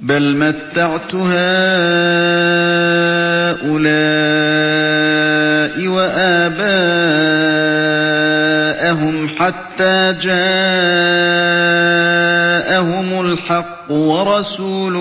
بَلْ مَتَّعْتُ هَٰؤُلَاءِ وَآبَاءَهُمْ حَتَّىٰ جَاءَهُمُ الْحَقُّ وَرَسُولٌ